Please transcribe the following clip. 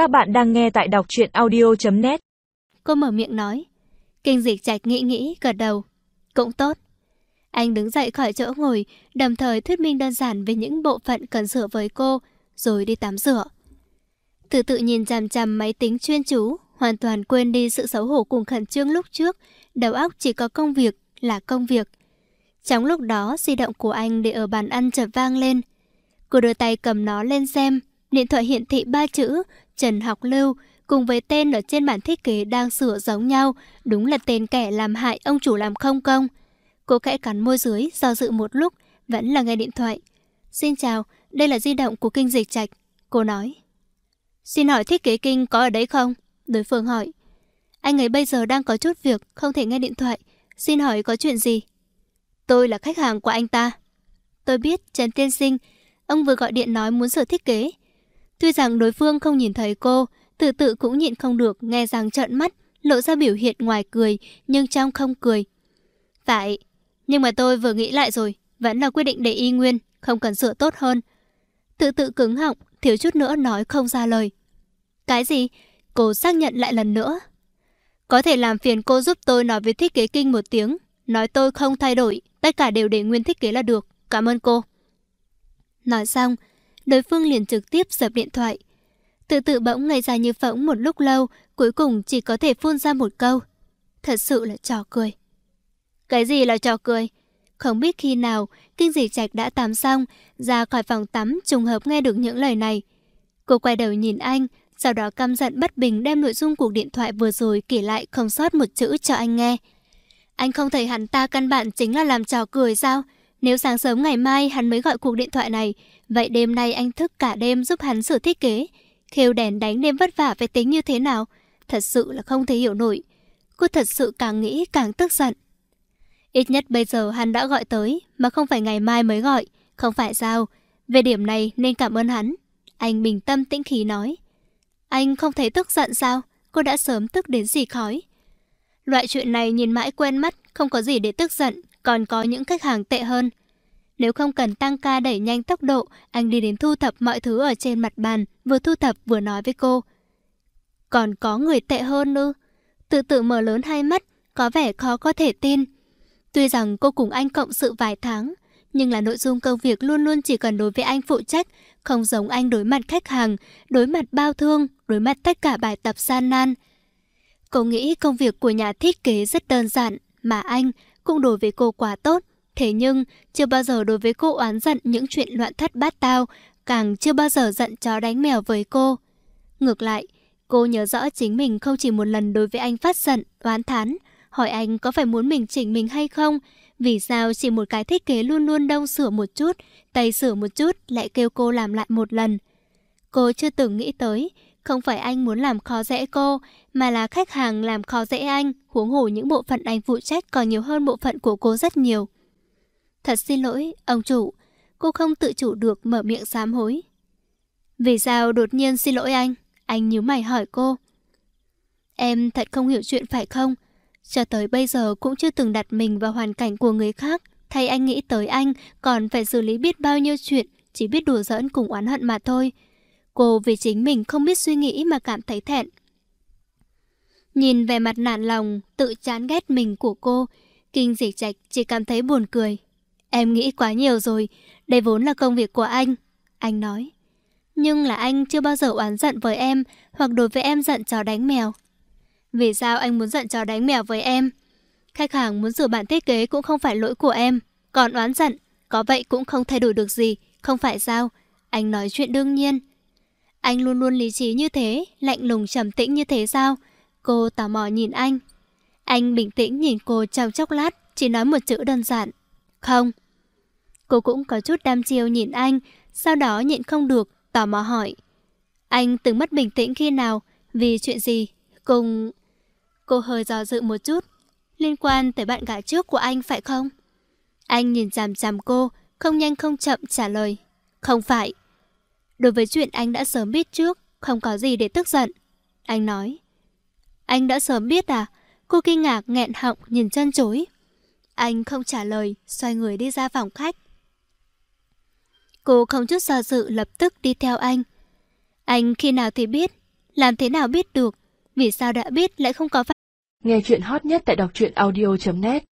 Các bạn đang nghe tại đọc chuyện audio.net Cô mở miệng nói. Kinh dịch trạch nghĩ nghĩ, gật đầu. Cũng tốt. Anh đứng dậy khỏi chỗ ngồi, đồng thời thuyết minh đơn giản về những bộ phận cần sửa với cô, rồi đi tắm rửa. Từ tự nhìn chằm chằm máy tính chuyên chú, hoàn toàn quên đi sự xấu hổ cùng khẩn trương lúc trước, đầu óc chỉ có công việc là công việc. Trong lúc đó, di động của anh để ở bàn ăn chợt vang lên. Cô đưa tay cầm nó lên xem, điện thoại hiển thị ba chữ Trần Học Lưu cùng với tên ở trên bản thiết kế đang sửa giống nhau, đúng là tên kẻ làm hại ông chủ làm không công. Cô khẽ cắn môi dưới, do dự một lúc, vẫn là nghe điện thoại. Xin chào, đây là di động của kinh dịch trạch. Cô nói. Xin hỏi thiết kế kinh có ở đấy không? Đối phương hỏi. Anh ấy bây giờ đang có chút việc, không thể nghe điện thoại. Xin hỏi có chuyện gì? Tôi là khách hàng của anh ta. Tôi biết, Trần Tiên Sinh, ông vừa gọi điện nói muốn sửa thiết kế. Tuy rằng đối phương không nhìn thấy cô, tự tự cũng nhịn không được, nghe rằng trợn mắt, lộ ra biểu hiện ngoài cười, nhưng trong không cười. Phải, nhưng mà tôi vừa nghĩ lại rồi, vẫn là quyết định để y nguyên, không cần sửa tốt hơn. Tự tự cứng họng, thiếu chút nữa nói không ra lời. Cái gì? Cô xác nhận lại lần nữa. Có thể làm phiền cô giúp tôi nói với thiết kế kinh một tiếng, nói tôi không thay đổi, tất cả đều để nguyên thiết kế là được. Cảm ơn cô. Nói xong, đối phương liền trực tiếp dập điện thoại. Tự tự bỗng ngây ra như phỗng một lúc lâu, cuối cùng chỉ có thể phun ra một câu. Thật sự là trò cười. Cái gì là trò cười? Không biết khi nào, kinh dị trạch đã tắm xong, ra khỏi phòng tắm trùng hợp nghe được những lời này. Cô quay đầu nhìn anh, sau đó căm giận bất bình đem nội dung cuộc điện thoại vừa rồi kể lại không sót một chữ cho anh nghe. Anh không thấy hắn ta căn bản chính là làm trò cười sao? Nếu sáng sớm ngày mai hắn mới gọi cuộc điện thoại này, vậy đêm nay anh thức cả đêm giúp hắn sửa thiết kế. Khêu đèn đánh đêm vất vả phải tính như thế nào? Thật sự là không thể hiểu nổi. Cô thật sự càng nghĩ càng tức giận. Ít nhất bây giờ hắn đã gọi tới, mà không phải ngày mai mới gọi. Không phải sao? Về điểm này nên cảm ơn hắn. Anh bình tâm tĩnh khí nói. Anh không thấy tức giận sao? Cô đã sớm tức đến gì khói. Loại chuyện này nhìn mãi quen mắt, không có gì để tức giận, còn có những khách hàng tệ hơn. Nếu không cần tăng ca đẩy nhanh tốc độ, anh đi đến thu thập mọi thứ ở trên mặt bàn, vừa thu thập vừa nói với cô. Còn có người tệ hơn nữa Tự tự mở lớn hai mắt, có vẻ khó có thể tin. Tuy rằng cô cùng anh cộng sự vài tháng, nhưng là nội dung công việc luôn luôn chỉ cần đối với anh phụ trách, không giống anh đối mặt khách hàng, đối mặt bao thương, đối mặt tất cả bài tập gian nan. Cô nghĩ công việc của nhà thiết kế rất đơn giản, mà anh cũng đối với cô quá tốt. Thế nhưng, chưa bao giờ đối với cô oán giận những chuyện loạn thất bát tao, càng chưa bao giờ giận chó đánh mèo với cô. Ngược lại, cô nhớ rõ chính mình không chỉ một lần đối với anh phát giận, oán thán, hỏi anh có phải muốn mình chỉnh mình hay không, vì sao chỉ một cái thiết kế luôn luôn đông sửa một chút, tay sửa một chút lại kêu cô làm lại một lần. Cô chưa từng nghĩ tới, không phải anh muốn làm khó dễ cô, mà là khách hàng làm khó dễ anh, huống hồ những bộ phận anh phụ trách còn nhiều hơn bộ phận của cô rất nhiều. Thật xin lỗi, ông chủ, cô không tự chủ được mở miệng sám hối. Vì sao đột nhiên xin lỗi anh? Anh nhíu mày hỏi cô. Em thật không hiểu chuyện phải không? Cho tới bây giờ cũng chưa từng đặt mình vào hoàn cảnh của người khác. Thay anh nghĩ tới anh, còn phải xử lý biết bao nhiêu chuyện, chỉ biết đùa giỡn cùng oán hận mà thôi. Cô vì chính mình không biết suy nghĩ mà cảm thấy thẹn. Nhìn về mặt nản lòng, tự chán ghét mình của cô, Kinh dịch trạch chỉ cảm thấy buồn cười. Em nghĩ quá nhiều rồi, đây vốn là công việc của anh. Anh nói. Nhưng là anh chưa bao giờ oán giận với em, hoặc đối với em giận chó đánh mèo. Vì sao anh muốn giận chó đánh mèo với em? Khách hàng muốn sửa bản thiết kế cũng không phải lỗi của em. Còn oán giận, có vậy cũng không thay đổi được gì, không phải sao? Anh nói chuyện đương nhiên. Anh luôn luôn lý trí như thế, lạnh lùng trầm tĩnh như thế sao? Cô tò mò nhìn anh. Anh bình tĩnh nhìn cô trong chốc lát, chỉ nói một chữ đơn giản. Không. Cô cũng có chút đam chiêu nhìn anh, sau đó nhịn không được, tò mò hỏi. Anh từng mất bình tĩnh khi nào? Vì chuyện gì? Cùng... Cô hơi dò dự một chút. Liên quan tới bạn gái trước của anh phải không? Anh nhìn chằm chằm cô, không nhanh không chậm trả lời. Không phải. Đối với chuyện anh đã sớm biết trước, không có gì để tức giận. Anh nói. Anh đã sớm biết à? Cô kinh ngạc nghẹn họng nhìn chân chối. Anh không trả lời, xoay người đi ra phòng khách. Cô không chút do dự lập tức đi theo anh. Anh khi nào thì biết, Làm thế nào biết được? Vì sao đã biết lại không có Nghe chuyện hot nhất tại đọc truyện audio.net